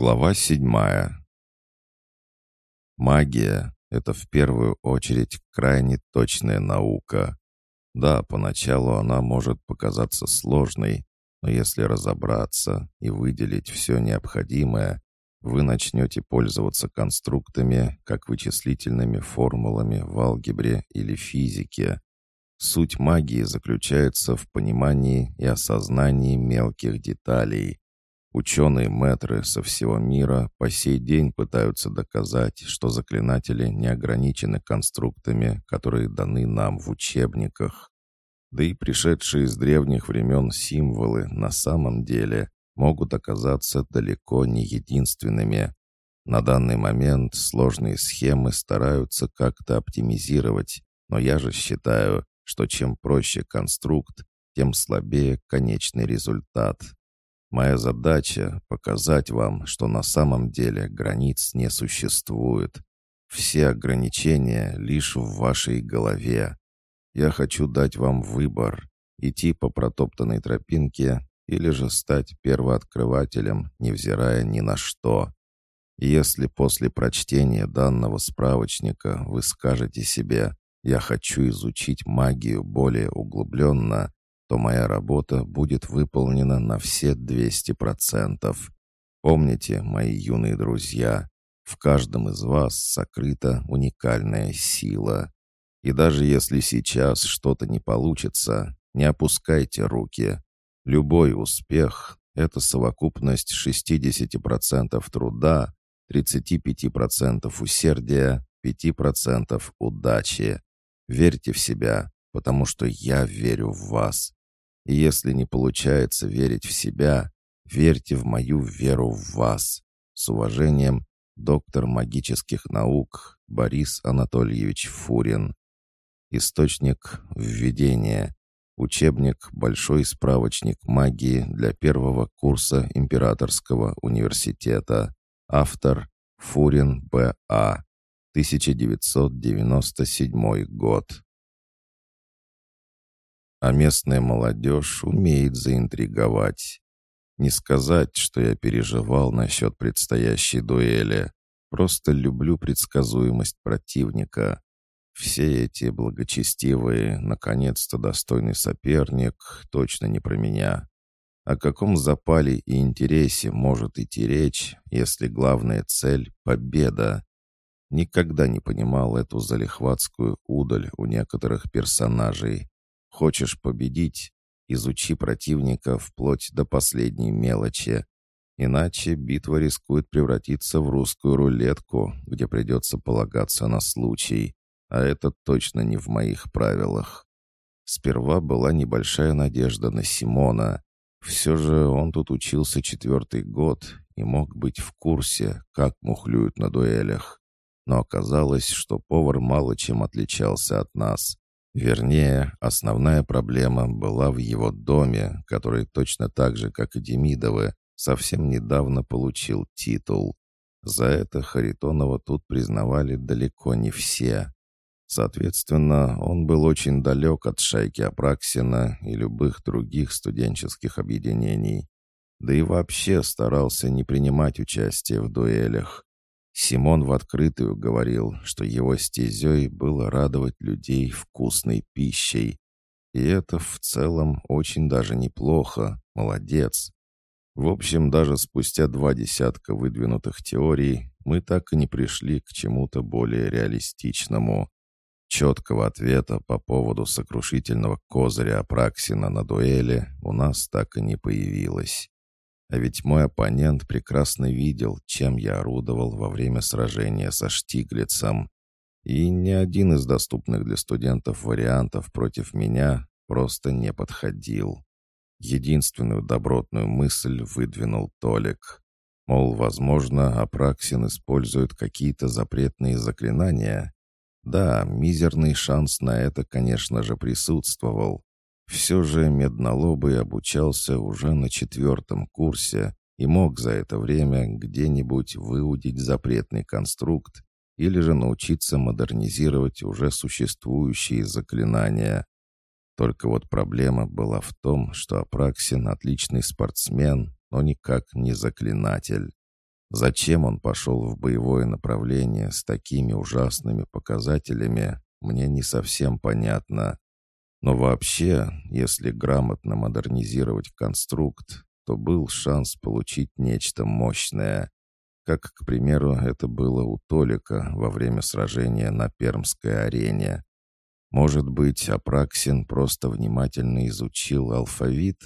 Глава седьмая. Магия — это в первую очередь крайне точная наука. Да, поначалу она может показаться сложной, но если разобраться и выделить все необходимое, вы начнете пользоваться конструктами, как вычислительными формулами в алгебре или физике. Суть магии заключается в понимании и осознании мелких деталей. Ученые-мэтры со всего мира по сей день пытаются доказать, что заклинатели не ограничены конструктами, которые даны нам в учебниках. Да и пришедшие из древних времен символы на самом деле могут оказаться далеко не единственными. На данный момент сложные схемы стараются как-то оптимизировать, но я же считаю, что чем проще конструкт, тем слабее конечный результат. Моя задача — показать вам, что на самом деле границ не существует. Все ограничения лишь в вашей голове. Я хочу дать вам выбор — идти по протоптанной тропинке или же стать первооткрывателем, невзирая ни на что. если после прочтения данного справочника вы скажете себе «я хочу изучить магию более углубленно», то моя работа будет выполнена на все 200%. Помните, мои юные друзья, в каждом из вас сокрыта уникальная сила. И даже если сейчас что-то не получится, не опускайте руки. Любой успех — это совокупность 60% труда, 35% усердия, 5% удачи. Верьте в себя, потому что я верю в вас. Если не получается верить в себя, верьте в мою веру в вас. С уважением, доктор магических наук Борис Анатольевич Фурин. Источник введения. Учебник «Большой справочник магии» для первого курса Императорского университета. Автор Фурин Б.А. 1997 год а местная молодежь умеет заинтриговать. Не сказать, что я переживал насчет предстоящей дуэли. Просто люблю предсказуемость противника. Все эти благочестивые, наконец-то достойный соперник, точно не про меня. О каком запале и интересе может идти речь, если главная цель — победа? Никогда не понимал эту залихватскую удаль у некоторых персонажей. Хочешь победить? Изучи противника вплоть до последней мелочи. Иначе битва рискует превратиться в русскую рулетку, где придется полагаться на случай. А это точно не в моих правилах. Сперва была небольшая надежда на Симона. Все же он тут учился четвертый год и мог быть в курсе, как мухлюют на дуэлях. Но оказалось, что повар мало чем отличался от нас. Вернее, основная проблема была в его доме, который точно так же, как и Демидовы, совсем недавно получил титул. За это Харитонова тут признавали далеко не все. Соответственно, он был очень далек от шайки Апраксина и любых других студенческих объединений. Да и вообще старался не принимать участие в дуэлях. Симон в открытую говорил, что его стезей было радовать людей вкусной пищей. И это в целом очень даже неплохо, молодец. В общем, даже спустя два десятка выдвинутых теорий мы так и не пришли к чему-то более реалистичному. Четкого ответа по поводу сокрушительного козыря Апраксина на дуэли у нас так и не появилось. А ведь мой оппонент прекрасно видел, чем я орудовал во время сражения со Штиглицем. И ни один из доступных для студентов вариантов против меня просто не подходил. Единственную добротную мысль выдвинул Толик. Мол, возможно, Апраксин использует какие-то запретные заклинания. Да, мизерный шанс на это, конечно же, присутствовал. Все же Меднолобый обучался уже на четвертом курсе и мог за это время где-нибудь выудить запретный конструкт или же научиться модернизировать уже существующие заклинания. Только вот проблема была в том, что Апраксин отличный спортсмен, но никак не заклинатель. Зачем он пошел в боевое направление с такими ужасными показателями, мне не совсем понятно. Но вообще, если грамотно модернизировать конструкт, то был шанс получить нечто мощное. Как, к примеру, это было у Толика во время сражения на Пермской арене. Может быть, Апраксин просто внимательно изучил алфавит?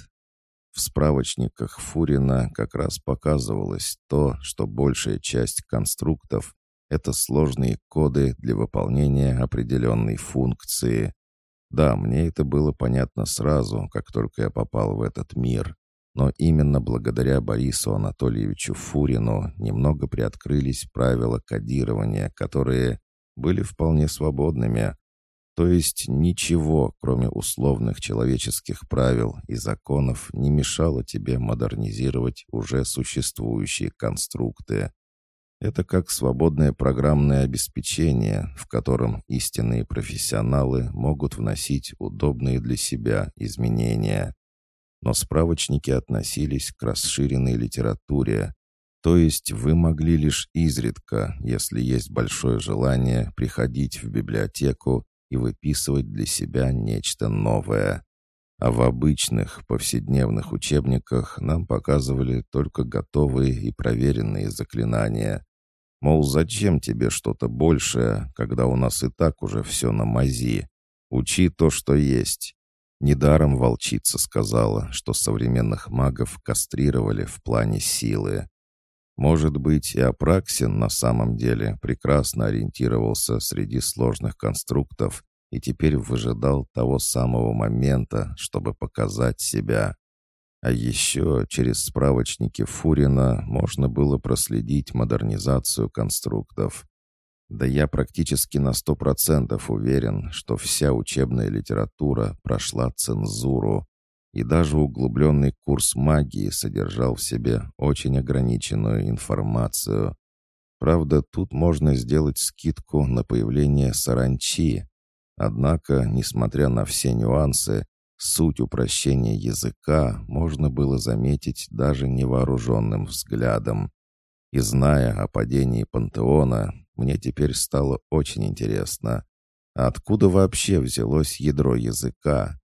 В справочниках Фурина как раз показывалось то, что большая часть конструктов — это сложные коды для выполнения определенной функции. Да, мне это было понятно сразу, как только я попал в этот мир. Но именно благодаря Борису Анатольевичу Фурину немного приоткрылись правила кодирования, которые были вполне свободными. То есть ничего, кроме условных человеческих правил и законов, не мешало тебе модернизировать уже существующие конструкты. Это как свободное программное обеспечение, в котором истинные профессионалы могут вносить удобные для себя изменения. Но справочники относились к расширенной литературе, то есть вы могли лишь изредка, если есть большое желание, приходить в библиотеку и выписывать для себя нечто новое. А в обычных повседневных учебниках нам показывали только готовые и проверенные заклинания, Мол, зачем тебе что-то большее, когда у нас и так уже все на мази? Учи то, что есть. Недаром волчица сказала, что современных магов кастрировали в плане силы. Может быть, и Апраксин на самом деле прекрасно ориентировался среди сложных конструктов и теперь выжидал того самого момента, чтобы показать себя. А еще через справочники Фурина можно было проследить модернизацию конструктов. Да я практически на сто процентов уверен, что вся учебная литература прошла цензуру, и даже углубленный курс магии содержал в себе очень ограниченную информацию. Правда, тут можно сделать скидку на появление саранчи. Однако, несмотря на все нюансы, Суть упрощения языка можно было заметить даже невооруженным взглядом. И зная о падении пантеона, мне теперь стало очень интересно, откуда вообще взялось ядро языка?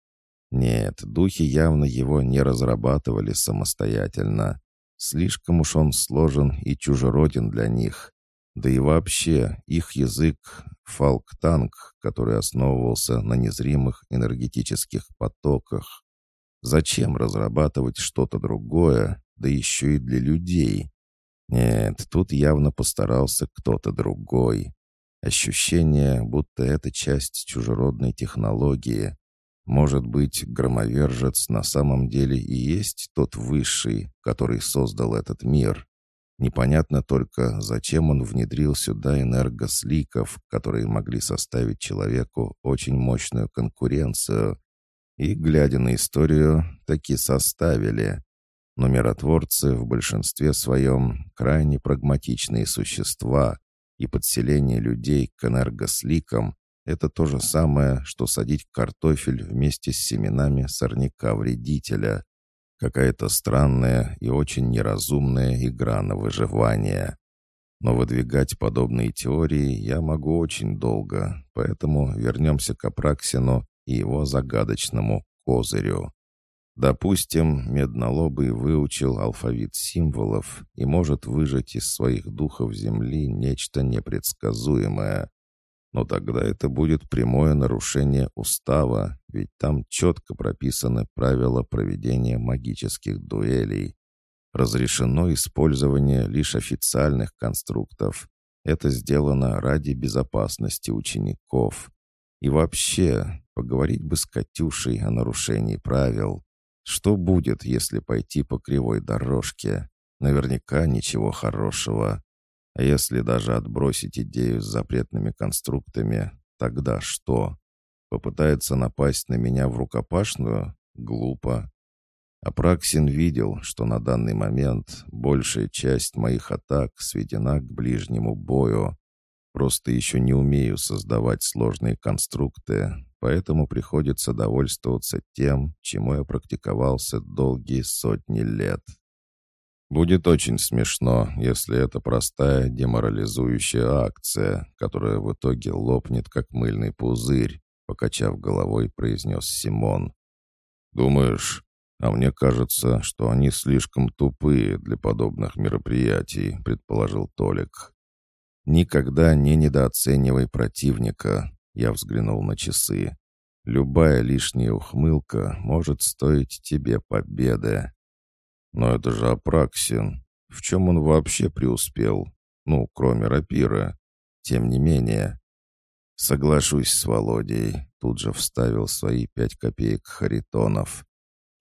Нет, духи явно его не разрабатывали самостоятельно. Слишком уж он сложен и чужероден для них. Да и вообще, их язык — фалктанг, который основывался на незримых энергетических потоках. Зачем разрабатывать что-то другое, да еще и для людей? Нет, тут явно постарался кто-то другой. Ощущение, будто это часть чужеродной технологии. Может быть, громовержец на самом деле и есть тот высший, который создал этот мир. Непонятно только, зачем он внедрил сюда энергосликов, которые могли составить человеку очень мощную конкуренцию. И, глядя на историю, таки составили. Но миротворцы в большинстве своем крайне прагматичные существа, и подселение людей к энергосликам — это то же самое, что садить картофель вместе с семенами сорняка-вредителя. Какая-то странная и очень неразумная игра на выживание. Но выдвигать подобные теории я могу очень долго, поэтому вернемся к Апраксину и его загадочному козырю. Допустим, Меднолобый выучил алфавит символов и может выжать из своих духов Земли нечто непредсказуемое. Но тогда это будет прямое нарушение устава, ведь там четко прописаны правила проведения магических дуэлей. Разрешено использование лишь официальных конструктов. Это сделано ради безопасности учеников. И вообще, поговорить бы с Катюшей о нарушении правил. Что будет, если пойти по кривой дорожке? Наверняка ничего хорошего. А если даже отбросить идею с запретными конструктами, тогда что? Попытается напасть на меня в рукопашную? Глупо. Апраксин видел, что на данный момент большая часть моих атак сведена к ближнему бою. Просто еще не умею создавать сложные конструкты, поэтому приходится довольствоваться тем, чему я практиковался долгие сотни лет. Будет очень смешно, если это простая деморализующая акция, которая в итоге лопнет, как мыльный пузырь, покачав головой, произнес Симон. «Думаешь, а мне кажется, что они слишком тупые для подобных мероприятий», предположил Толик. «Никогда не недооценивай противника», я взглянул на часы. «Любая лишняя ухмылка может стоить тебе победы». «Но это же Апраксин. В чем он вообще преуспел? Ну, кроме рапира. Тем не менее». «Соглашусь с Володей», — тут же вставил свои пять копеек Харитонов.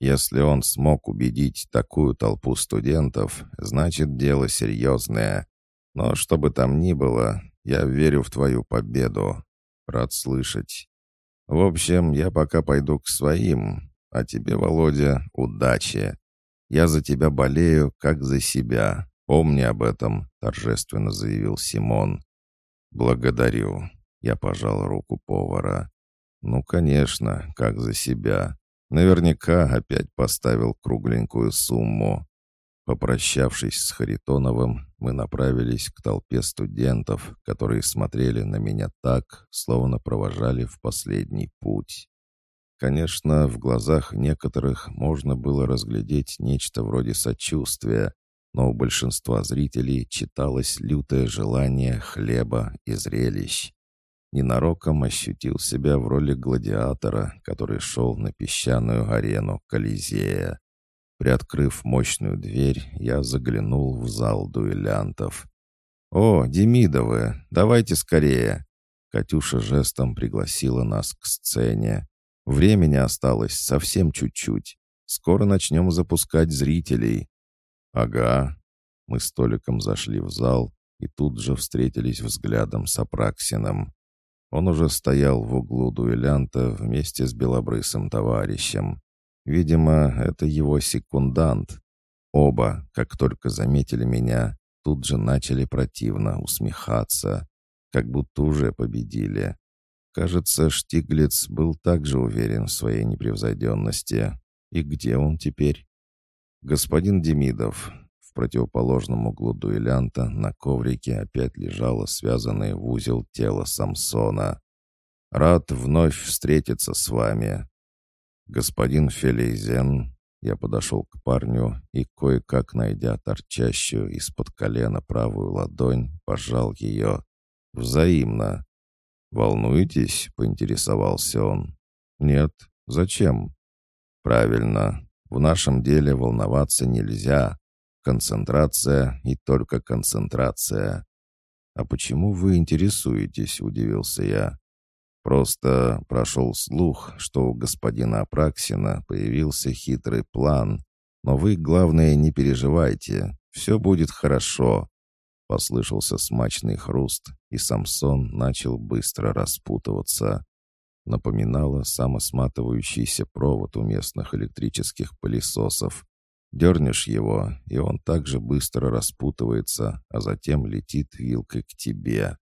«Если он смог убедить такую толпу студентов, значит, дело серьезное. Но что бы там ни было, я верю в твою победу. Рад слышать. В общем, я пока пойду к своим, а тебе, Володя, удачи. Я за тебя болею, как за себя. Помни об этом», — торжественно заявил Симон. «Благодарю». Я пожал руку повара. «Ну, конечно, как за себя. Наверняка опять поставил кругленькую сумму». Попрощавшись с Харитоновым, мы направились к толпе студентов, которые смотрели на меня так, словно провожали в последний путь. Конечно, в глазах некоторых можно было разглядеть нечто вроде сочувствия, но у большинства зрителей читалось лютое желание хлеба и зрелищ. Ненароком ощутил себя в роли гладиатора, который шел на песчаную арену Колизея. Приоткрыв мощную дверь, я заглянул в зал дуэлянтов. «О, Демидовы, давайте скорее!» Катюша жестом пригласила нас к сцене. Времени осталось совсем чуть-чуть. Скоро начнем запускать зрителей. Ага. Мы с Толиком зашли в зал и тут же встретились взглядом с Апраксином. Он уже стоял в углу дуэлянта вместе с белобрысым товарищем. Видимо, это его секундант. Оба, как только заметили меня, тут же начали противно усмехаться, как будто уже победили. Кажется, Штиглиц был также уверен в своей непревзойденности. И где он теперь? Господин Демидов. Противоположном углу дуэлянта на коврике опять лежало связанное в узел тело Самсона. «Рад вновь встретиться с вами». «Господин Фелейзен», я подошел к парню и, кое-как найдя торчащую из-под колена правую ладонь, пожал ее. «Взаимно. «Волнуетесь?» — поинтересовался он. «Нет. Зачем?» «Правильно. В нашем деле волноваться нельзя. Концентрация и только концентрация». «А почему вы интересуетесь?» — удивился я. «Просто прошел слух, что у господина Апраксина появился хитрый план. Но вы, главное, не переживайте. Все будет хорошо. Послышался смачный хруст, и Самсон начал быстро распутываться. Напоминало самосматывающийся провод у местных электрических пылесосов. Дернешь его, и он также быстро распутывается, а затем летит вилкой к тебе.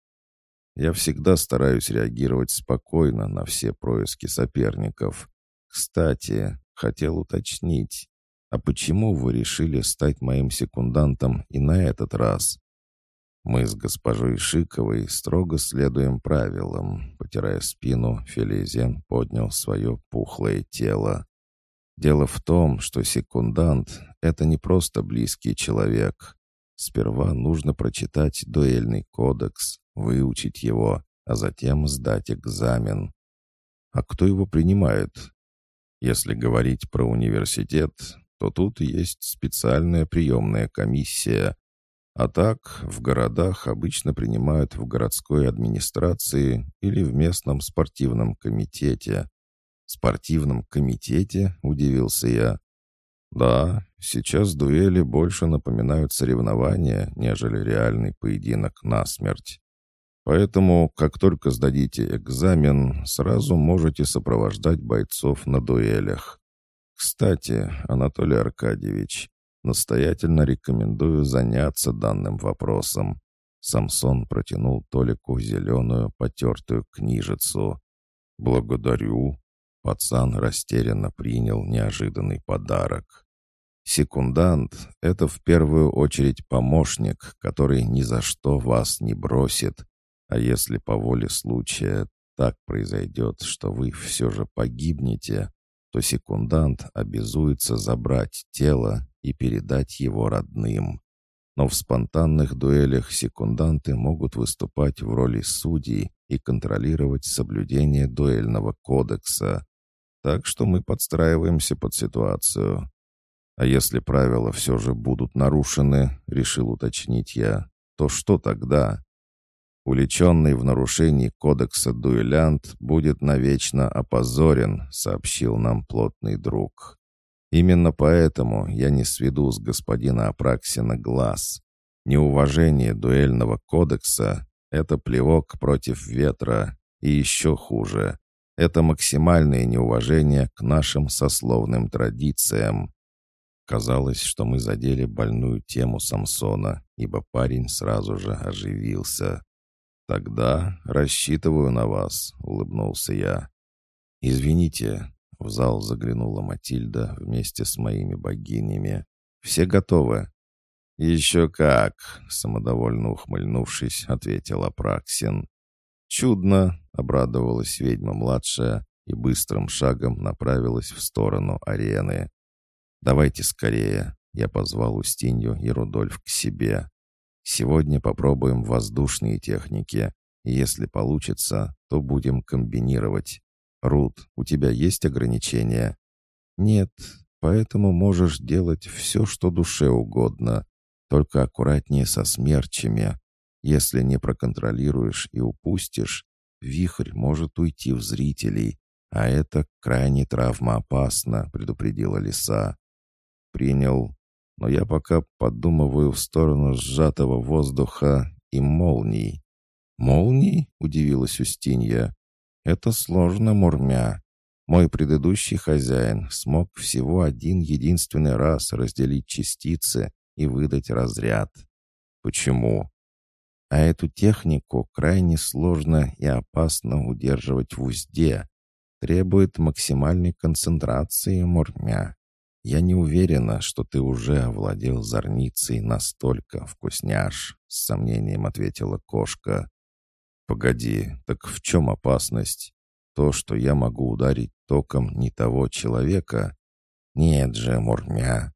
Я всегда стараюсь реагировать спокойно на все происки соперников. Кстати, хотел уточнить, а почему вы решили стать моим секундантом и на этот раз? Мы с госпожой Шиковой строго следуем правилам. Потирая спину, Фелизен поднял свое пухлое тело. Дело в том, что секундант — это не просто близкий человек. Сперва нужно прочитать дуэльный кодекс, выучить его, а затем сдать экзамен. А кто его принимает? Если говорить про университет, то тут есть специальная приемная комиссия, а так, в городах обычно принимают в городской администрации или в местном спортивном комитете. «Спортивном комитете?» — удивился я. «Да, сейчас дуэли больше напоминают соревнования, нежели реальный поединок насмерть. Поэтому, как только сдадите экзамен, сразу можете сопровождать бойцов на дуэлях. Кстати, Анатолий Аркадьевич, Настоятельно рекомендую заняться данным вопросом. Самсон протянул Толику зеленую потертую книжицу. «Благодарю». Пацан растерянно принял неожиданный подарок. Секундант — это в первую очередь помощник, который ни за что вас не бросит. А если по воле случая так произойдет, что вы все же погибнете, то секундант обязуется забрать тело и передать его родным. Но в спонтанных дуэлях секунданты могут выступать в роли судей и контролировать соблюдение дуэльного кодекса. Так что мы подстраиваемся под ситуацию. А если правила все же будут нарушены, решил уточнить я, то что тогда? Уличенный в нарушении кодекса дуэлянт будет навечно опозорен, сообщил нам плотный друг. Именно поэтому я не сведу с господина Апраксина глаз. Неуважение дуэльного кодекса — это плевок против ветра, и еще хуже — это максимальное неуважение к нашим сословным традициям. Казалось, что мы задели больную тему Самсона, ибо парень сразу же оживился. «Тогда рассчитываю на вас», — улыбнулся я. «Извините», — в зал заглянула Матильда вместе с моими богинями. «Все готовы?» «Еще как», — самодовольно ухмыльнувшись, ответил Апраксин. «Чудно», — обрадовалась ведьма-младшая и быстрым шагом направилась в сторону арены. «Давайте скорее», — я позвал Устинью и Рудольф к себе. Сегодня попробуем воздушные техники. Если получится, то будем комбинировать. Рут, у тебя есть ограничения? Нет, поэтому можешь делать все, что душе угодно. Только аккуратнее со смерчами. Если не проконтролируешь и упустишь, вихрь может уйти в зрителей, а это крайне травмоопасно, предупредила лиса. Принял но я пока подумываю в сторону сжатого воздуха и молний. «Молний?» — удивилась Устинья. «Это сложно, Мурмя. Мой предыдущий хозяин смог всего один единственный раз разделить частицы и выдать разряд. Почему? А эту технику крайне сложно и опасно удерживать в узде. Требует максимальной концентрации, Мурмя. «Я не уверена, что ты уже овладел зорницей настолько, вкусняш», — с сомнением ответила кошка. «Погоди, так в чем опасность? То, что я могу ударить током не того человека? Нет же, Мурмя.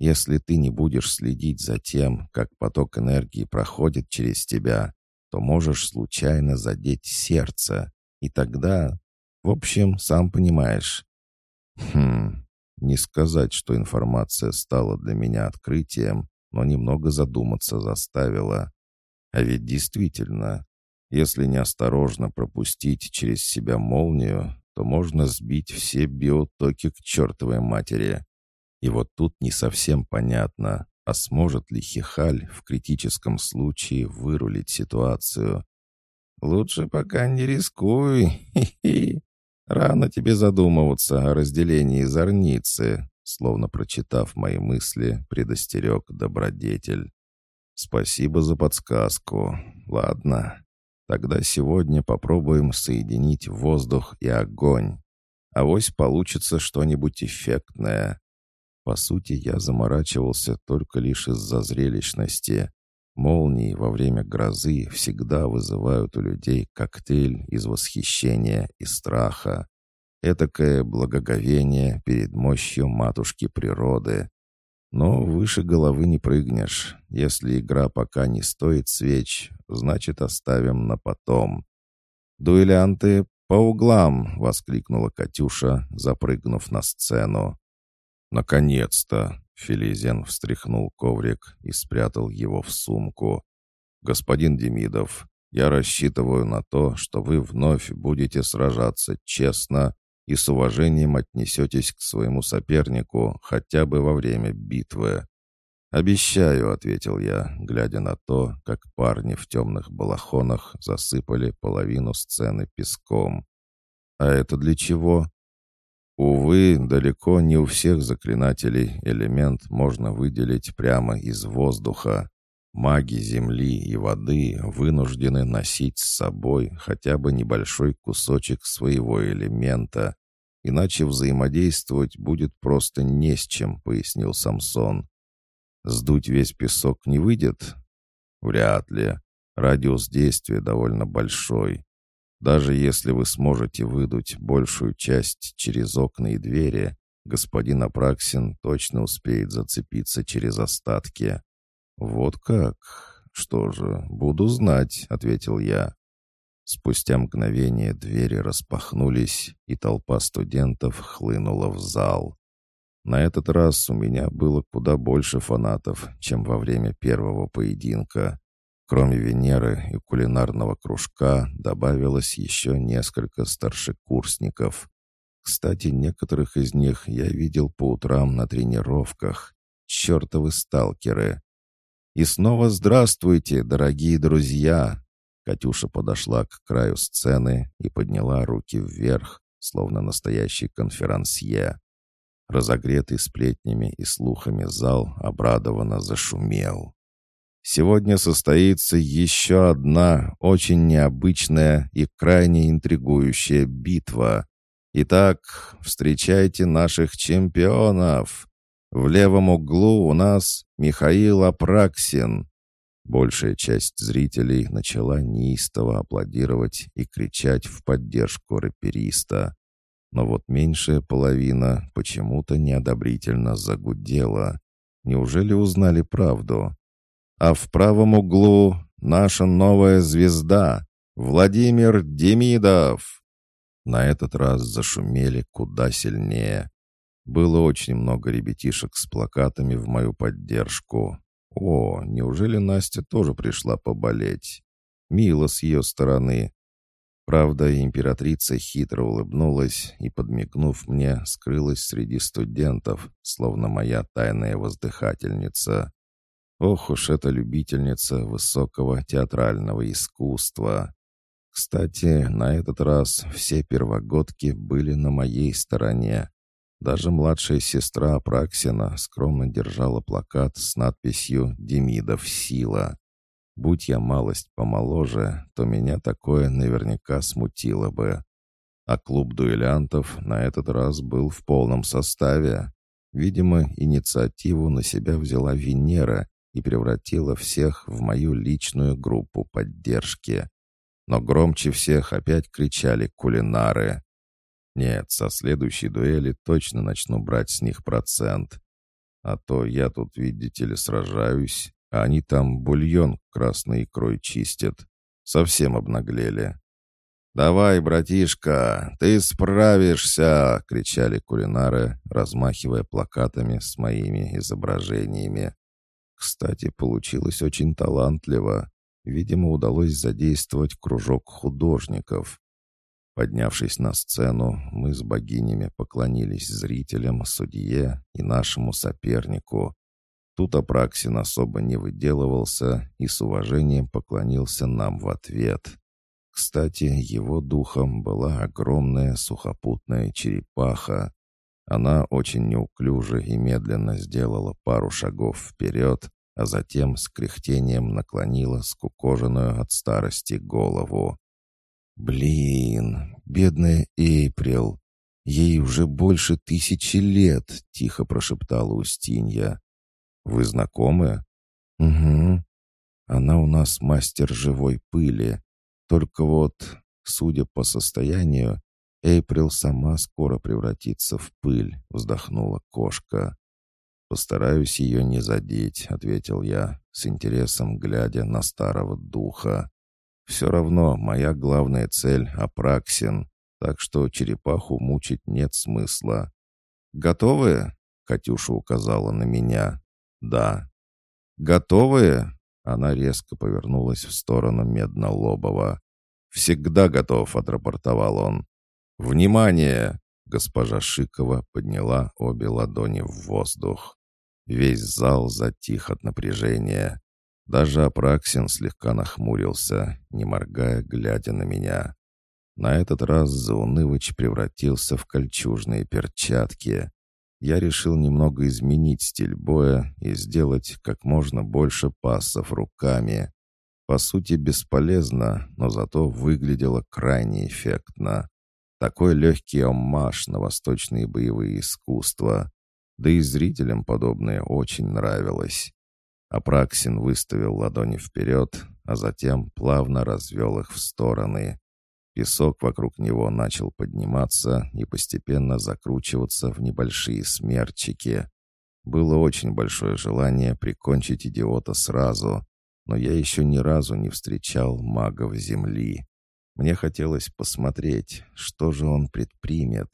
Если ты не будешь следить за тем, как поток энергии проходит через тебя, то можешь случайно задеть сердце, и тогда... В общем, сам понимаешь». «Хм, не сказать, что информация стала для меня открытием, но немного задуматься заставила. А ведь действительно, если неосторожно пропустить через себя молнию, то можно сбить все биотоки к чертовой матери. И вот тут не совсем понятно, а сможет ли Хихаль в критическом случае вырулить ситуацию. «Лучше пока не рискуй, хи-хи», «Рано тебе задумываться о разделении зорницы», словно прочитав мои мысли, предостерег добродетель. «Спасибо за подсказку. Ладно, тогда сегодня попробуем соединить воздух и огонь. Авось получится что-нибудь эффектное». По сути, я заморачивался только лишь из-за зрелищности. Молнии во время грозы всегда вызывают у людей коктейль из восхищения и страха. Этакое благоговение перед мощью матушки природы. Но выше головы не прыгнешь. Если игра пока не стоит свеч, значит оставим на потом. «Дуэлянты по углам!» — воскликнула Катюша, запрыгнув на сцену. «Наконец-то!» Филизен встряхнул коврик и спрятал его в сумку. «Господин Демидов, я рассчитываю на то, что вы вновь будете сражаться честно и с уважением отнесетесь к своему сопернику хотя бы во время битвы». «Обещаю», — ответил я, глядя на то, как парни в темных балахонах засыпали половину сцены песком. «А это для чего?» Увы, далеко не у всех заклинателей элемент можно выделить прямо из воздуха. Маги земли и воды вынуждены носить с собой хотя бы небольшой кусочек своего элемента, иначе взаимодействовать будет просто не с чем», — пояснил Самсон. «Сдуть весь песок не выйдет?» «Вряд ли. Радиус действия довольно большой. Даже если вы сможете выдуть большую часть через окна и двери, господин Апраксин точно успеет зацепиться через остатки». «Вот как? Что же, буду знать», — ответил я. Спустя мгновение двери распахнулись, и толпа студентов хлынула в зал. На этот раз у меня было куда больше фанатов, чем во время первого поединка. Кроме Венеры и кулинарного кружка добавилось еще несколько старшекурсников. Кстати, некоторых из них я видел по утрам на тренировках. Чертовы сталкеры. И снова здравствуйте, дорогие друзья! Катюша подошла к краю сцены и подняла руки вверх, словно настоящий конферансье. Разогретый сплетнями и слухами зал обрадованно зашумел. Сегодня состоится еще одна очень необычная и крайне интригующая битва. Итак, встречайте наших чемпионов. В левом углу у нас Михаил Апраксин, Большая часть зрителей начала неистово аплодировать и кричать в поддержку рэпериста. Но вот меньшая половина почему-то неодобрительно загудела. Неужели узнали правду? А в правом углу наша новая звезда Владимир Демидов. На этот раз зашумели куда сильнее. Было очень много ребятишек с плакатами в мою поддержку. О, неужели Настя тоже пришла поболеть? Мило с ее стороны. Правда, императрица хитро улыбнулась и, подмигнув мне, скрылась среди студентов, словно моя тайная воздыхательница. Ох уж эта любительница высокого театрального искусства. Кстати, на этот раз все первогодки были на моей стороне. Даже младшая сестра Апраксина скромно держала плакат с надписью «Демидов сила». Будь я малость помоложе, то меня такое наверняка смутило бы. А клуб дуэлянтов на этот раз был в полном составе. Видимо, инициативу на себя взяла Венера и превратила всех в мою личную группу поддержки. Но громче всех опять кричали кулинары. Нет, со следующей дуэли точно начну брать с них процент. А то я тут, видите ли, сражаюсь, а они там бульон красной икрой чистят. Совсем обнаглели. «Давай, братишка, ты справишься!» — кричали кулинары, размахивая плакатами с моими изображениями. Кстати, получилось очень талантливо. Видимо, удалось задействовать кружок художников. Поднявшись на сцену, мы с богинями поклонились зрителям, судье и нашему сопернику. Тут Апраксин особо не выделывался и с уважением поклонился нам в ответ. Кстати, его духом была огромная сухопутная черепаха. Она очень неуклюже и медленно сделала пару шагов вперед, а затем с кряхтением наклонила скукоженную от старости голову. «Блин, бедная Эйприл! Ей уже больше тысячи лет!» — тихо прошептала Устинья. «Вы знакомы?» «Угу. Она у нас мастер живой пыли. Только вот, судя по состоянию, Эйприл сама скоро превратится в пыль», — вздохнула кошка. «Постараюсь ее не задеть», — ответил я, с интересом глядя на старого духа. Все равно моя главная цель — Апраксин, так что черепаху мучить нет смысла. «Готовы?» — Катюша указала на меня. «Да». «Готовы?» — она резко повернулась в сторону Меднолобова. «Всегда готов», — отрапортовал он. «Внимание!» — госпожа Шикова подняла обе ладони в воздух. Весь зал затих от напряжения. Даже Апраксин слегка нахмурился, не моргая, глядя на меня. На этот раз Заунывыч превратился в кольчужные перчатки. Я решил немного изменить стиль боя и сделать как можно больше пассов руками. По сути, бесполезно, но зато выглядело крайне эффектно. Такой легкий оммаж на восточные боевые искусства. Да и зрителям подобное очень нравилось. Апраксин выставил ладони вперед, а затем плавно развел их в стороны. Песок вокруг него начал подниматься и постепенно закручиваться в небольшие смерчики. Было очень большое желание прикончить идиота сразу, но я еще ни разу не встречал магов Земли. Мне хотелось посмотреть, что же он предпримет.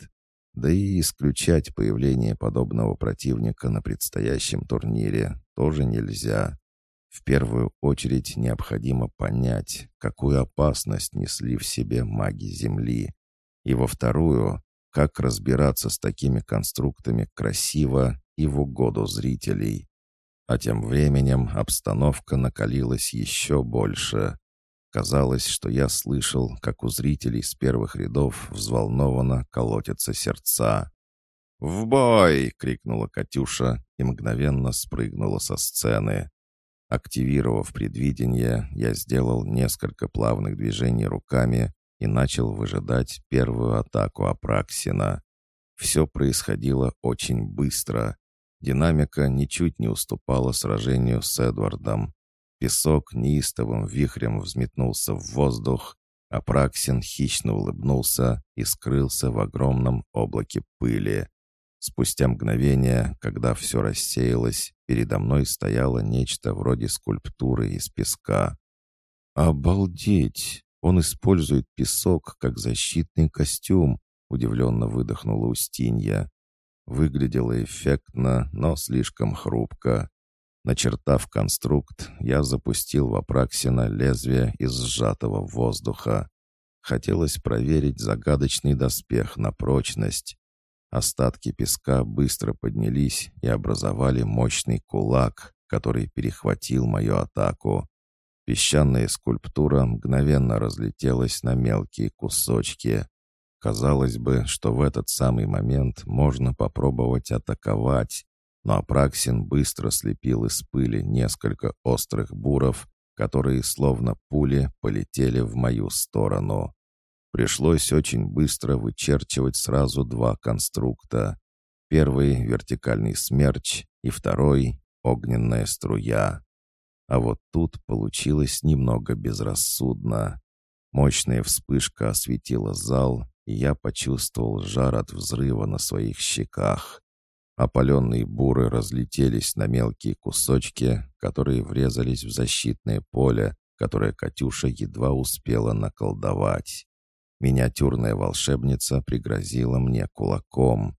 Да и исключать появление подобного противника на предстоящем турнире тоже нельзя. В первую очередь необходимо понять, какую опасность несли в себе маги Земли. И во вторую, как разбираться с такими конструктами красиво и в угоду зрителей. А тем временем обстановка накалилась еще больше. Казалось, что я слышал, как у зрителей с первых рядов взволнованно колотятся сердца. «В бой!» — крикнула Катюша и мгновенно спрыгнула со сцены. Активировав предвидение, я сделал несколько плавных движений руками и начал выжидать первую атаку Апраксина. Все происходило очень быстро. Динамика ничуть не уступала сражению с Эдвардом. Песок неистовым вихрем взметнулся в воздух, а Праксин хищно улыбнулся и скрылся в огромном облаке пыли. Спустя мгновение, когда все рассеялось, передо мной стояло нечто вроде скульптуры из песка. «Обалдеть! Он использует песок как защитный костюм!» — удивленно выдохнула Устинья. Выглядело эффектно, но слишком хрупко. Начертав конструкт, я запустил в Апраксина лезвие из сжатого воздуха. Хотелось проверить загадочный доспех на прочность. Остатки песка быстро поднялись и образовали мощный кулак, который перехватил мою атаку. Песчаная скульптура мгновенно разлетелась на мелкие кусочки. Казалось бы, что в этот самый момент можно попробовать атаковать, но Апраксин быстро слепил из пыли несколько острых буров, которые, словно пули, полетели в мою сторону. Пришлось очень быстро вычерчивать сразу два конструкта. Первый — вертикальный смерч, и второй — огненная струя. А вот тут получилось немного безрассудно. Мощная вспышка осветила зал, и я почувствовал жар от взрыва на своих щеках. Опаленные буры разлетелись на мелкие кусочки, которые врезались в защитное поле, которое Катюша едва успела наколдовать. Миниатюрная волшебница пригрозила мне кулаком.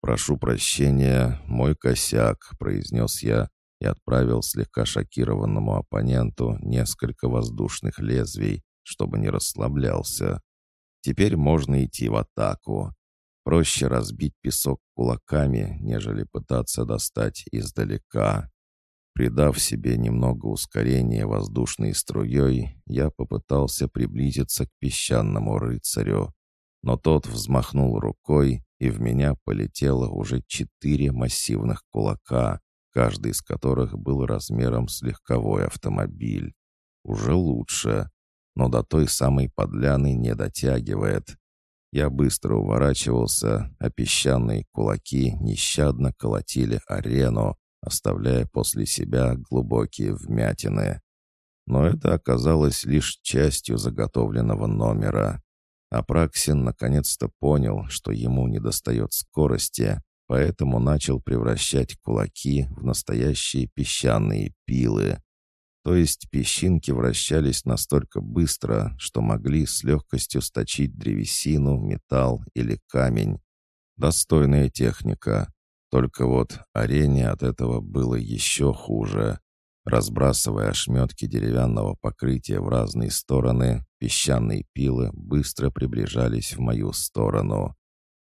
«Прошу прощения, мой косяк», — произнес я и отправил слегка шокированному оппоненту несколько воздушных лезвий, чтобы не расслаблялся. Теперь можно идти в атаку. Проще разбить песок кулаками, нежели пытаться достать издалека. Придав себе немного ускорения воздушной струей, я попытался приблизиться к песчаному рыцарю. Но тот взмахнул рукой, и в меня полетело уже четыре массивных кулака, каждый из которых был размером с легковой автомобиль. Уже лучше, но до той самой подляны не дотягивает. Я быстро уворачивался, а песчаные кулаки нещадно колотили арену, оставляя после себя глубокие вмятины. Но это оказалось лишь частью заготовленного номера. Апраксин наконец-то понял, что ему недостает скорости, поэтому начал превращать кулаки в настоящие песчаные пилы. То есть песчинки вращались настолько быстро, что могли с легкостью сточить древесину, металл или камень. Достойная техника. Только вот арене от этого было еще хуже. Разбрасывая ошметки деревянного покрытия в разные стороны, песчаные пилы быстро приближались в мою сторону.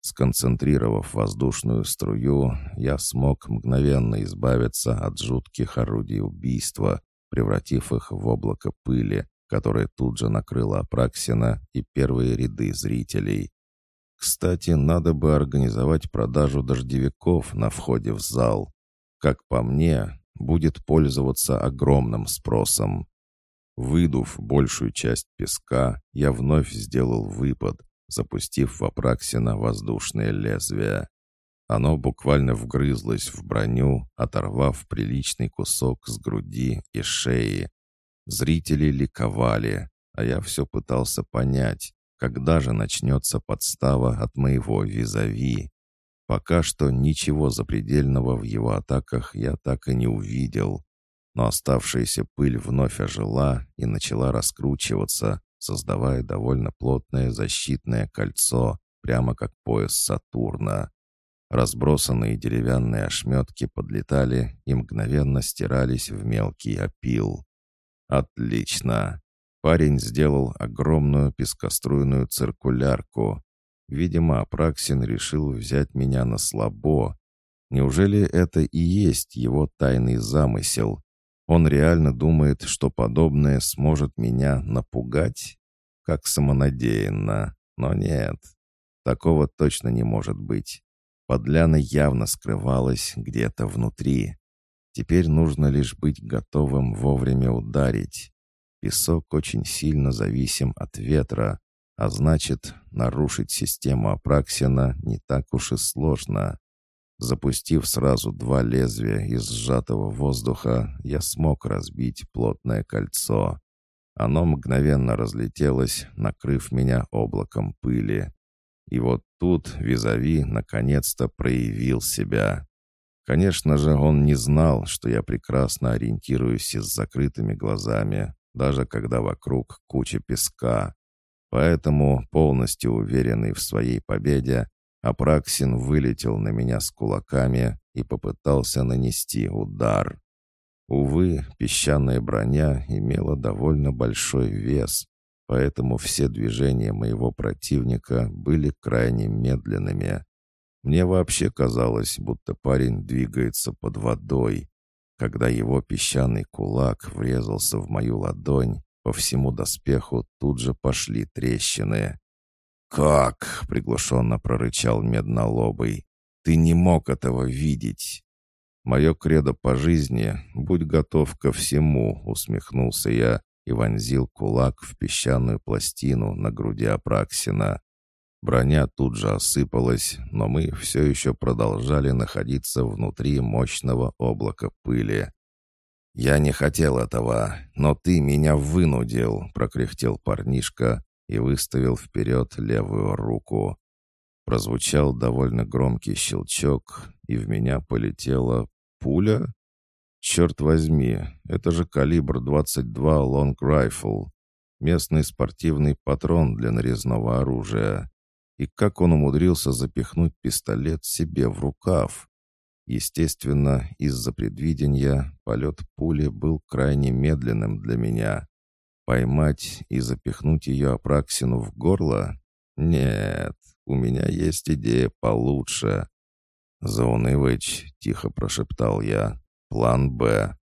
Сконцентрировав воздушную струю, я смог мгновенно избавиться от жутких орудий убийства, превратив их в облако пыли, которое тут же накрыло Апраксина и первые ряды зрителей. Кстати, надо бы организовать продажу дождевиков на входе в зал. Как по мне, будет пользоваться огромным спросом. Выдув большую часть песка, я вновь сделал выпад, запустив в Апраксина воздушное лезвие. Оно буквально вгрызлось в броню, оторвав приличный кусок с груди и шеи. Зрители ликовали, а я все пытался понять, когда же начнется подстава от моего визави. Пока что ничего запредельного в его атаках я так и не увидел. Но оставшаяся пыль вновь ожила и начала раскручиваться, создавая довольно плотное защитное кольцо, прямо как пояс Сатурна. Разбросанные деревянные ошметки подлетали и мгновенно стирались в мелкий опил. «Отлично!» Парень сделал огромную пескоструйную циркулярку. Видимо, Апраксин решил взять меня на слабо. Неужели это и есть его тайный замысел? Он реально думает, что подобное сможет меня напугать? Как самонадеянно. Но нет, такого точно не может быть. Подляна явно скрывалась где-то внутри. Теперь нужно лишь быть готовым вовремя ударить. Песок очень сильно зависим от ветра, а значит, нарушить систему Апраксина не так уж и сложно. Запустив сразу два лезвия из сжатого воздуха, я смог разбить плотное кольцо. Оно мгновенно разлетелось, накрыв меня облаком пыли. И вот тут Визави наконец-то проявил себя. Конечно же, он не знал, что я прекрасно ориентируюсь с закрытыми глазами, даже когда вокруг куча песка. Поэтому, полностью уверенный в своей победе, Апраксин вылетел на меня с кулаками и попытался нанести удар. Увы, песчаная броня имела довольно большой вес, поэтому все движения моего противника были крайне медленными. Мне вообще казалось, будто парень двигается под водой. Когда его песчаный кулак врезался в мою ладонь, по всему доспеху тут же пошли трещины. «Как?» — приглушенно прорычал меднолобый. «Ты не мог этого видеть!» «Мое кредо по жизни — будь готов ко всему», — усмехнулся я и вонзил кулак в песчаную пластину на груди Апраксина. Броня тут же осыпалась, но мы все еще продолжали находиться внутри мощного облака пыли. «Я не хотел этого, но ты меня вынудил», — прокряхтел парнишка и выставил вперед левую руку. Прозвучал довольно громкий щелчок, и в меня полетела пуля. «Черт возьми, это же калибр 22 Long Rifle, местный спортивный патрон для нарезного оружия и как он умудрился запихнуть пистолет себе в рукав. Естественно, из-за предвидения полет пули был крайне медленным для меня. Поймать и запихнуть ее Апраксину в горло? Нет, у меня есть идея получше. «Заунывыч», — тихо прошептал я, — «план Б».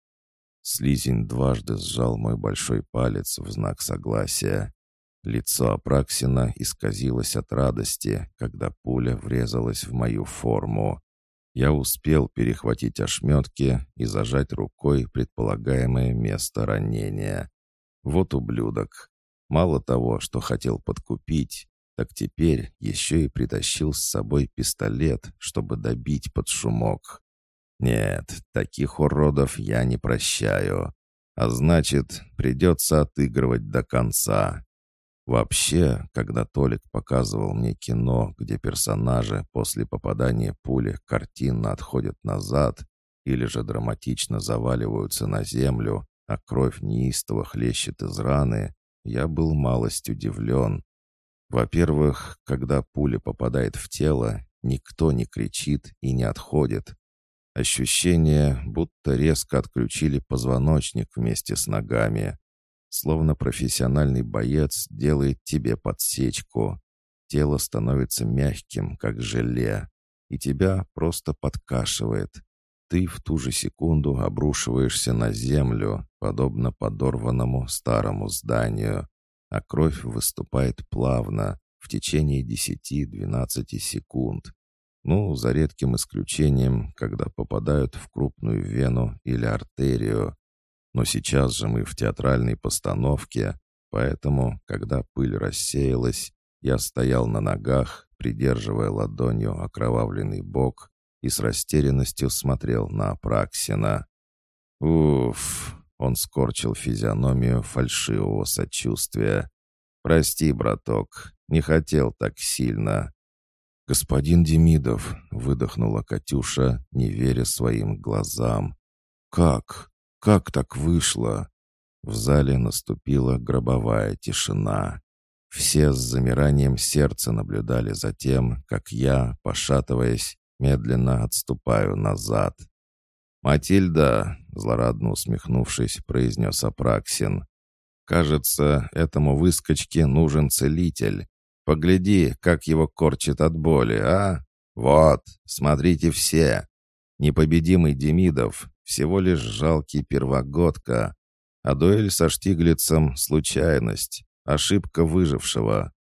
Слизень дважды сжал мой большой палец в знак согласия. Лицо Апраксина исказилось от радости, когда пуля врезалась в мою форму. Я успел перехватить ошметки и зажать рукой предполагаемое место ранения. Вот ублюдок. Мало того, что хотел подкупить, так теперь еще и притащил с собой пистолет, чтобы добить под шумок. Нет, таких уродов я не прощаю. А значит, придется отыгрывать до конца. Вообще, когда Толик показывал мне кино, где персонажи после попадания пули картинно отходят назад или же драматично заваливаются на землю, а кровь неистово хлещет из раны, я был малость удивлен. Во-первых, когда пуля попадает в тело, никто не кричит и не отходит. Ощущение, будто резко отключили позвоночник вместе с ногами. Словно профессиональный боец делает тебе подсечку. Тело становится мягким, как желе, и тебя просто подкашивает. Ты в ту же секунду обрушиваешься на землю, подобно подорванному старому зданию, а кровь выступает плавно, в течение 10-12 секунд. Ну, за редким исключением, когда попадают в крупную вену или артерию. Но сейчас же мы в театральной постановке, поэтому, когда пыль рассеялась, Я стоял на ногах, придерживая ладонью окровавленный бок и с растерянностью смотрел на Апраксина. «Уф!» — он скорчил физиономию фальшивого сочувствия. «Прости, браток, не хотел так сильно». «Господин Демидов», — выдохнула Катюша, не веря своим глазам. «Как? Как так вышло?» В зале наступила гробовая тишина. Все с замиранием сердца наблюдали за тем, как я, пошатываясь, медленно отступаю назад. «Матильда», — злорадно усмехнувшись, произнес Апраксин, «кажется, этому выскочке нужен целитель. Погляди, как его корчит от боли, а? Вот, смотрите все. Непобедимый Демидов, всего лишь жалкий первогодка, а дуэль со Штиглицем — случайность, ошибка выжившего».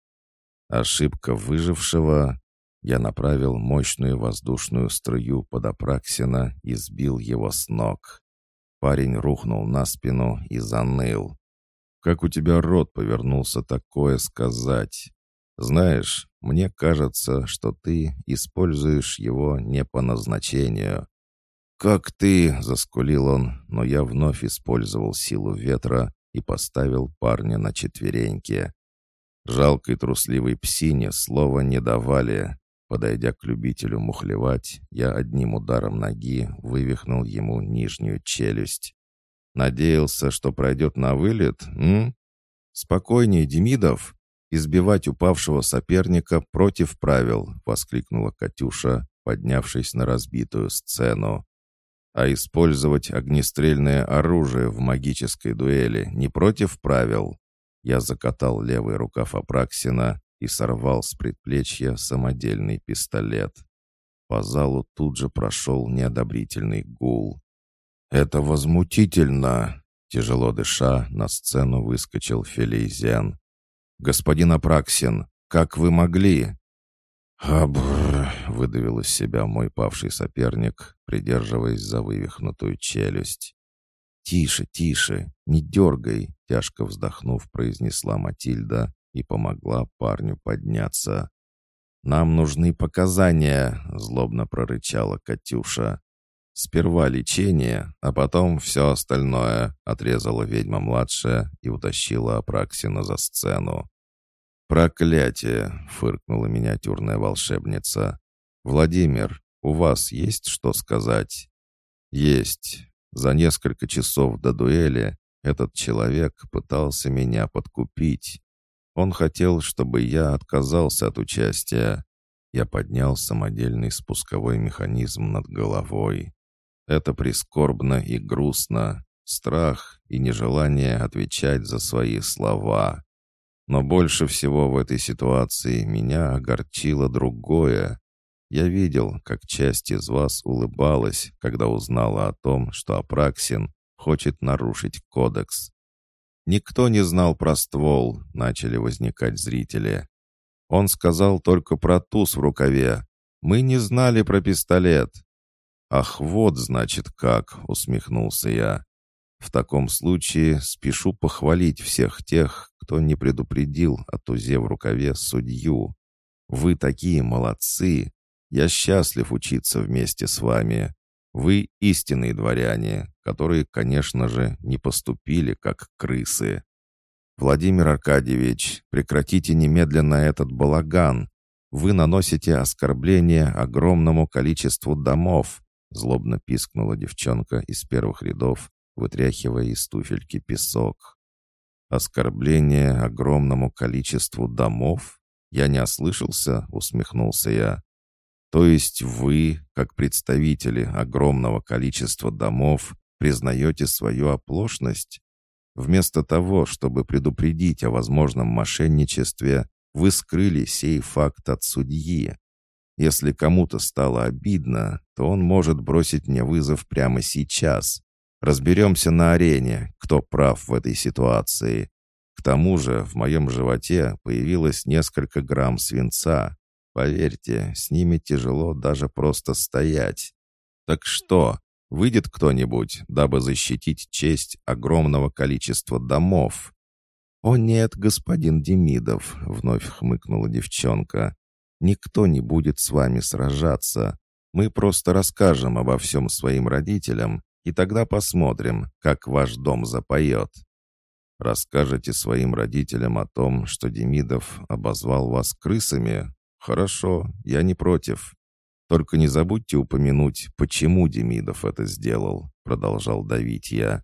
Ошибка выжившего я направил мощную воздушную струю под Апраксина и сбил его с ног. Парень рухнул на спину и заныл. «Как у тебя рот повернулся такое сказать? Знаешь, мне кажется, что ты используешь его не по назначению». «Как ты?» — заскулил он, но я вновь использовал силу ветра и поставил парня на четвереньки. Жалкой трусливой псине слова не давали, Подойдя к любителю мухлевать, я одним ударом ноги вывихнул ему нижнюю челюсть. Надеялся, что пройдет на вылет, м? «Спокойнее, Демидов! Избивать упавшего соперника против правил!» — воскликнула Катюша, поднявшись на разбитую сцену. «А использовать огнестрельное оружие в магической дуэли не против правил?» Я закатал левый рукав Апраксина и сорвал с предплечья самодельный пистолет. По залу тут же прошел неодобрительный гул. «Это возмутительно!» Тяжело дыша, на сцену выскочил Фелейзен. «Господин Апраксин, как вы могли?» «Абр!» — выдавил из себя мой павший соперник, придерживаясь за вывихнутую челюсть. «Тише, тише, не дергай!» — тяжко вздохнув, произнесла Матильда и помогла парню подняться. «Нам нужны показания», — злобно прорычала Катюша. «Сперва лечение, а потом все остальное», — отрезала ведьма-младшая и утащила Апраксина за сцену. «Проклятие!» — фыркнула миниатюрная волшебница. «Владимир, у вас есть что сказать?» «Есть. За несколько часов до дуэли этот человек пытался меня подкупить. Он хотел, чтобы я отказался от участия. Я поднял самодельный спусковой механизм над головой. Это прискорбно и грустно. Страх и нежелание отвечать за свои слова. Но больше всего в этой ситуации меня огорчило другое. Я видел, как часть из вас улыбалась, когда узнала о том, что Апраксин хочет нарушить кодекс. Никто не знал про ствол, начали возникать зрители. Он сказал только про туз в рукаве. Мы не знали про пистолет. Ах, вот значит как, усмехнулся я. В таком случае спешу похвалить всех тех, кто не предупредил о тузе в рукаве судью. Вы такие молодцы. Я счастлив учиться вместе с вами. Вы истинные дворяне, которые, конечно же, не поступили как крысы. Владимир Аркадьевич, прекратите немедленно этот балаган. Вы наносите оскорбление огромному количеству домов, злобно пискнула девчонка из первых рядов, вытряхивая из туфельки песок. «Оскорбление огромному количеству домов? Я не ослышался?» — усмехнулся я. То есть вы, как представители огромного количества домов, признаете свою оплошность? Вместо того, чтобы предупредить о возможном мошенничестве, вы скрыли сей факт от судьи. Если кому-то стало обидно, то он может бросить мне вызов прямо сейчас. Разберемся на арене, кто прав в этой ситуации. К тому же в моем животе появилось несколько грамм свинца, Поверьте, с ними тяжело даже просто стоять. Так что, выйдет кто-нибудь, дабы защитить честь огромного количества домов? «О нет, господин Демидов», — вновь хмыкнула девчонка. «Никто не будет с вами сражаться. Мы просто расскажем обо всем своим родителям, и тогда посмотрим, как ваш дом запоет. Расскажете своим родителям о том, что Демидов обозвал вас крысами? Хорошо, я не против. Только не забудьте упомянуть, почему Демидов это сделал, продолжал давить я.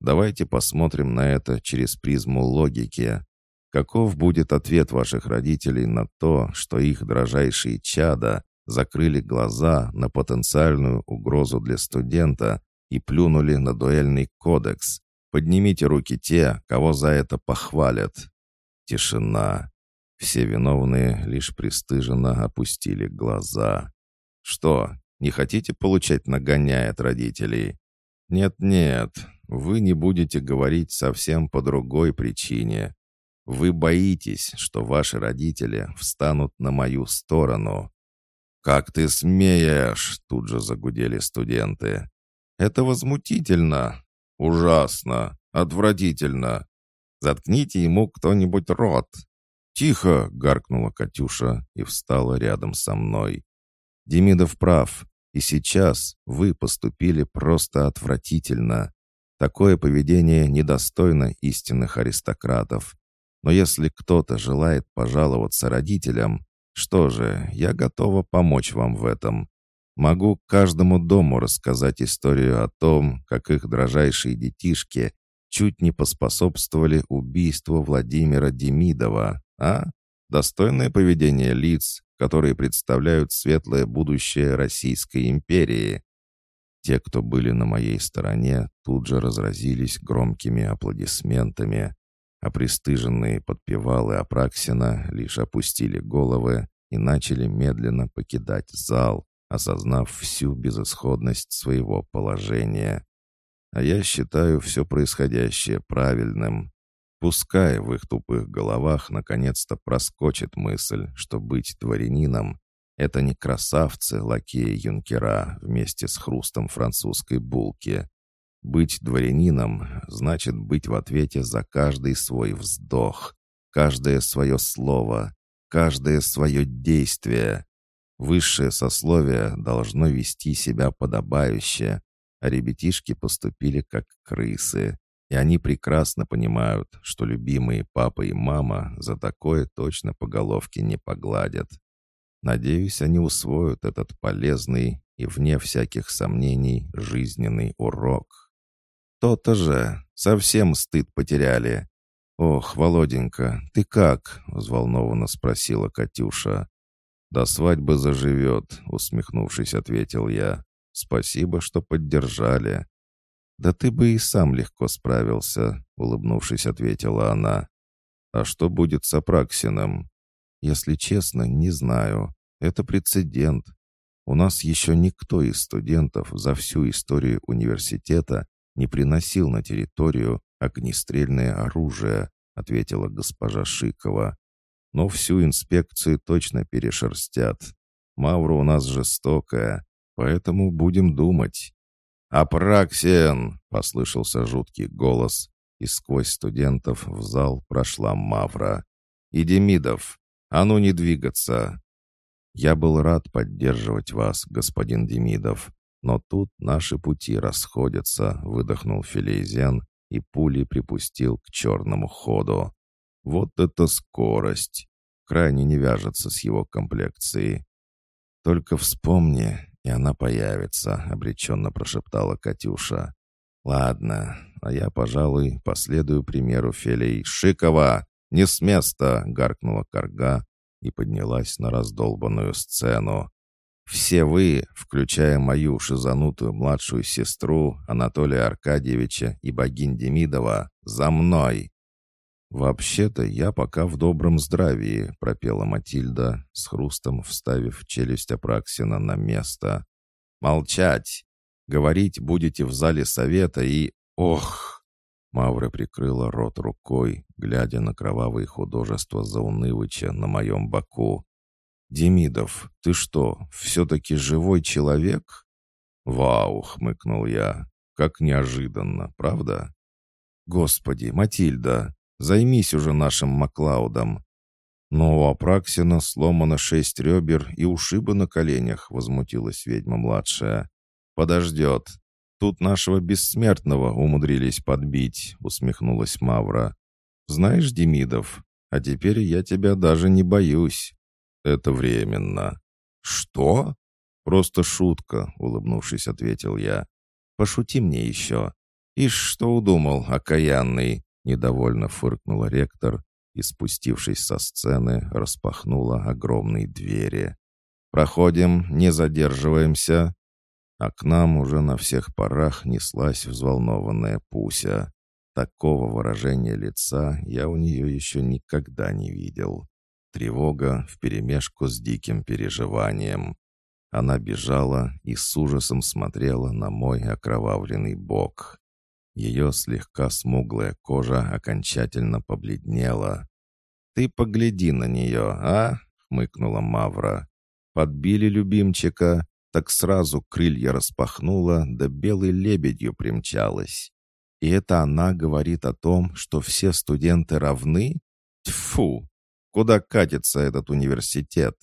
Давайте посмотрим на это через призму логики. Каков будет ответ ваших родителей на то, что их дрожайшие чада закрыли глаза на потенциальную угрозу для студента и плюнули на дуэльный кодекс? Поднимите руки те, кого за это похвалят. Тишина. Все виновные лишь пристыженно опустили глаза. Что, не хотите получать нагоняя от родителей? Нет-нет, вы не будете говорить совсем по другой причине. Вы боитесь, что ваши родители встанут на мою сторону. «Как ты смеешь!» — тут же загудели студенты. «Это возмутительно! Ужасно! Отвратительно! Заткните ему кто-нибудь рот!» «Тихо!» — гаркнула Катюша и встала рядом со мной. «Демидов прав, и сейчас вы поступили просто отвратительно. Такое поведение недостойно истинных аристократов. Но если кто-то желает пожаловаться родителям, что же, я готова помочь вам в этом. Могу каждому дому рассказать историю о том, как их дрожайшие детишки чуть не поспособствовали убийству Владимира Демидова, а? Достойное поведение лиц, которые представляют светлое будущее Российской империи. Те, кто были на моей стороне, тут же разразились громкими аплодисментами, а пристыженные подпевалы Апраксина лишь опустили головы и начали медленно покидать зал, осознав всю безысходность своего положения. А я считаю все происходящее правильным. Пускай в их тупых головах наконец-то проскочит мысль, что быть дворянином — это не красавцы, лакеи юнкера вместе с хрустом французской булки. Быть дворянином значит быть в ответе за каждый свой вздох, каждое свое слово, каждое свое действие. Высшее сословие должно вести себя подобающе, а ребятишки поступили как крысы. И они прекрасно понимают, что любимые папа и мама за такое точно по головке не погладят. Надеюсь, они усвоят этот полезный и, вне всяких сомнений, жизненный урок. То-то же, совсем стыд потеряли. «Ох, Володенька, ты как?» — взволнованно спросила Катюша. «До свадьбы заживет», — усмехнувшись, ответил я. «Спасибо, что поддержали. «Да ты бы и сам легко справился», — улыбнувшись, ответила она. «А что будет с Апраксиным?» «Если честно, не знаю. Это прецедент. У нас еще никто из студентов за всю историю университета не приносил на территорию огнестрельное оружие», — ответила госпожа Шикова. «Но всю инспекцию точно перешерстят. Мавра у нас жестокая, поэтому будем думать». «Апраксиен!» — послышался жуткий голос, и сквозь студентов в зал прошла Мавра. «И Демидов! А ну не двигаться!» «Я был рад поддерживать вас, господин Демидов, но тут наши пути расходятся», — выдохнул Филейзен и пулей припустил к черному ходу. «Вот это скорость! Крайне не вяжется с его комплекцией. Только вспомни, и она появится», — обреченно прошептала Катюша. «Ладно, а я, пожалуй, последую примеру Фелей. Шикова! Не с места!» — гаркнула корга и поднялась на раздолбанную сцену. «Все вы, включая мою шизанутую младшую сестру Анатолия Аркадьевича и богинь Демидова, за мной!» «Вообще-то я пока в добром здравии», — пропела Матильда, с хрустом вставив челюсть Апраксина на место. «Молчать! Говорить будете в зале совета и... Ох!» Мавра прикрыла рот рукой, глядя на кровавые художества Заунывыча на моем боку. «Демидов, ты что, все-таки живой человек?» «Вау!» — хмыкнул я. «Как неожиданно, правда?» «Господи, Матильда, Займись уже нашим Маклаудом». «Но у Апраксина сломано шесть ребер и ушибы на коленях», — возмутилась ведьма-младшая. «Подождет. Тут нашего бессмертного умудрились подбить», — усмехнулась Мавра. «Знаешь, Демидов, а теперь я тебя даже не боюсь. Это временно». «Что?» «Просто шутка», — улыбнувшись, ответил я. «Пошути мне еще». «Ишь, что удумал, окаянный?» — недовольно фыркнула ректор и, спустившись со сцены, распахнула огромные двери. «Проходим, не задерживаемся». А к нам уже на всех парах неслась взволнованная Пуся. Такого выражения лица я у нее еще никогда не видел. Тревога вперемешку с диким переживанием. Она бежала и с ужасом смотрела на мой окровавленный бок. Ее слегка смуглая кожа окончательно побледнела. «Ты погляди на нее, а?» — хмыкнула Мавра. «Подбили любимчика, так сразу крылья распахнула, да белой лебедью примчалась. И это она говорит о том, что все студенты равны? Тьфу! Куда катится этот университет?»